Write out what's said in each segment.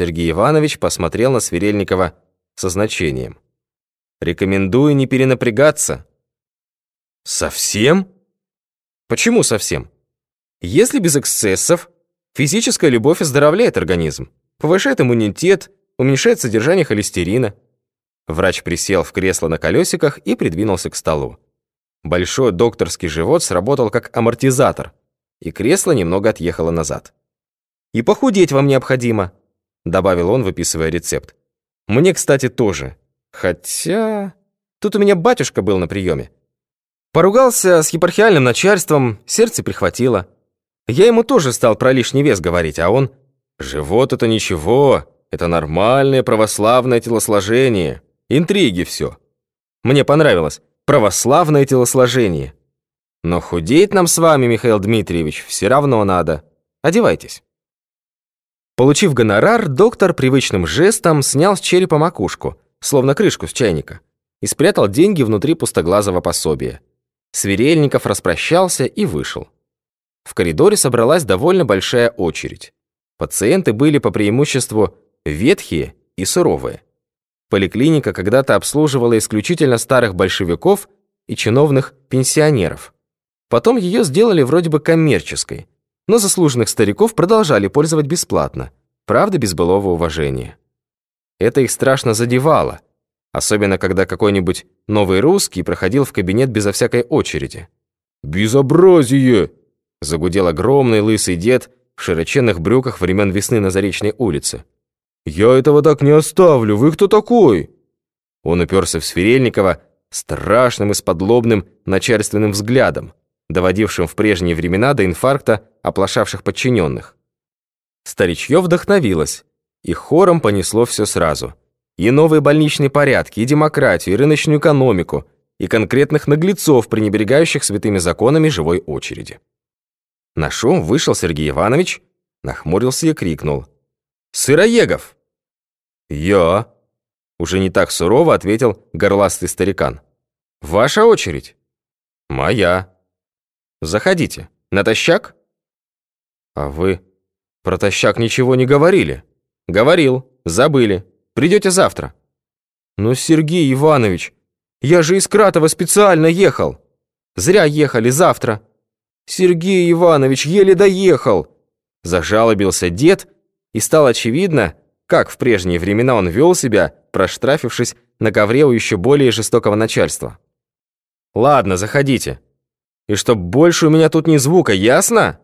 Сергей Иванович посмотрел на Сверельникова со значением. «Рекомендую не перенапрягаться». «Совсем?» «Почему совсем? Если без эксцессов, физическая любовь оздоровляет организм, повышает иммунитет, уменьшает содержание холестерина». Врач присел в кресло на колесиках и придвинулся к столу. Большой докторский живот сработал как амортизатор, и кресло немного отъехало назад. «И похудеть вам необходимо», — добавил он, выписывая рецепт. «Мне, кстати, тоже. Хотя... Тут у меня батюшка был на приеме. Поругался с епархиальным начальством, сердце прихватило. Я ему тоже стал про лишний вес говорить, а он... Живот — это ничего, это нормальное православное телосложение. Интриги все. Мне понравилось. Православное телосложение. Но худеть нам с вами, Михаил Дмитриевич, все равно надо. Одевайтесь. Получив гонорар, доктор привычным жестом снял с черепа макушку, словно крышку с чайника, и спрятал деньги внутри пустоглазого пособия. Сверельников распрощался и вышел. В коридоре собралась довольно большая очередь. Пациенты были по преимуществу ветхие и суровые. Поликлиника когда-то обслуживала исключительно старых большевиков и чиновных пенсионеров. Потом ее сделали вроде бы коммерческой, но заслуженных стариков продолжали пользовать бесплатно, правда без былого уважения. Это их страшно задевало, особенно когда какой-нибудь новый русский проходил в кабинет безо всякой очереди. «Безобразие!» – загудел огромный лысый дед в широченных брюках времен весны на Заречной улице. «Я этого так не оставлю, вы кто такой?» Он уперся в Сверельникова страшным и сподлобным начальственным взглядом, доводившим в прежние времена до инфаркта оплошавших подчиненных. Старичье вдохновилось, и хором понесло все сразу. И новые больничные порядки, и демократию, и рыночную экономику, и конкретных наглецов, пренебрегающих святыми законами живой очереди. На шум вышел Сергей Иванович, нахмурился и крикнул. «Сыроегов!» «Я!» Уже не так сурово ответил горластый старикан. «Ваша очередь?» «Моя!» Заходите. Натощак?» «А вы про тощак ничего не говорили?» «Говорил. Забыли. Придете завтра». «Ну, Сергей Иванович, я же из Кратова специально ехал. Зря ехали завтра». «Сергей Иванович еле доехал!» Зажалобился дед, и стало очевидно, как в прежние времена он вел себя, проштрафившись на ковре у еще более жестокого начальства. «Ладно, заходите», и чтоб больше у меня тут ни звука, ясно?»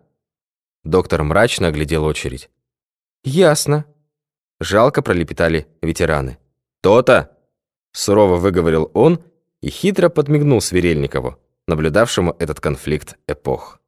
Доктор мрачно оглядел очередь. «Ясно». Жалко пролепетали ветераны. «То-то!» Сурово выговорил он и хитро подмигнул Сверельникову, наблюдавшему этот конфликт эпох.